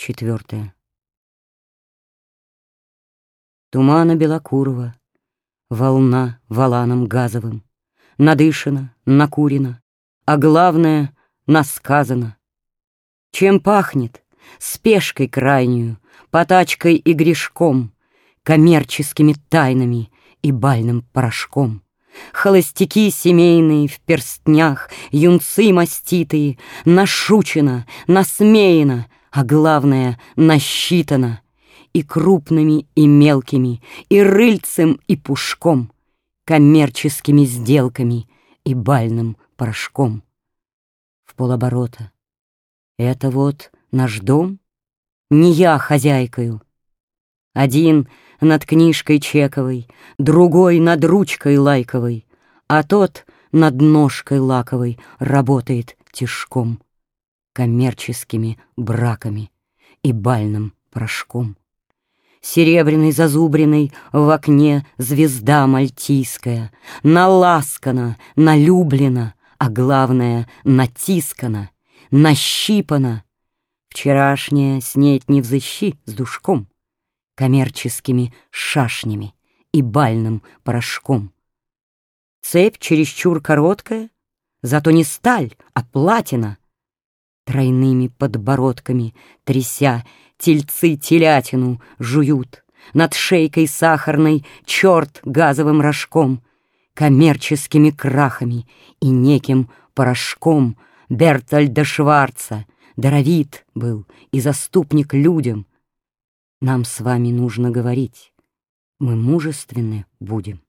четвертая. Тумана белокурого, волна валаном газовым, Надышана, накурена, а главное — насказано. Чем пахнет? Спешкой крайнюю, потачкой и грешком, Коммерческими тайнами и бальным порошком. Холостяки семейные в перстнях, юнцы маститые, Нашучено, насмеяно, а главное — насчитано. И крупными, и мелкими, и рыльцем, и пушком, Коммерческими сделками и бальным порошком. В полоборота. Это вот наш дом? Не я хозяйкою. Один над книжкой чековой, Другой над ручкой лайковой, А тот над ножкой лаковой Работает тишком, Коммерческими браками И бальным порошком. Серебряной зазубренной в окне Звезда мальтийская, Наласкана, налюблена, А главное — натискана, Нащипана. Вчерашняя снеть не взыщи с душком коммерческими шашнями и бальным порошком. Цепь чересчур короткая, зато не сталь, а платина. Тройными подбородками, тряся, тельцы телятину жуют, над шейкой сахарной черт газовым рожком, коммерческими крахами и неким порошком Бертольда Шварца, даровит был и заступник людям, нам с вами нужно говорить. Мы мужественны будем.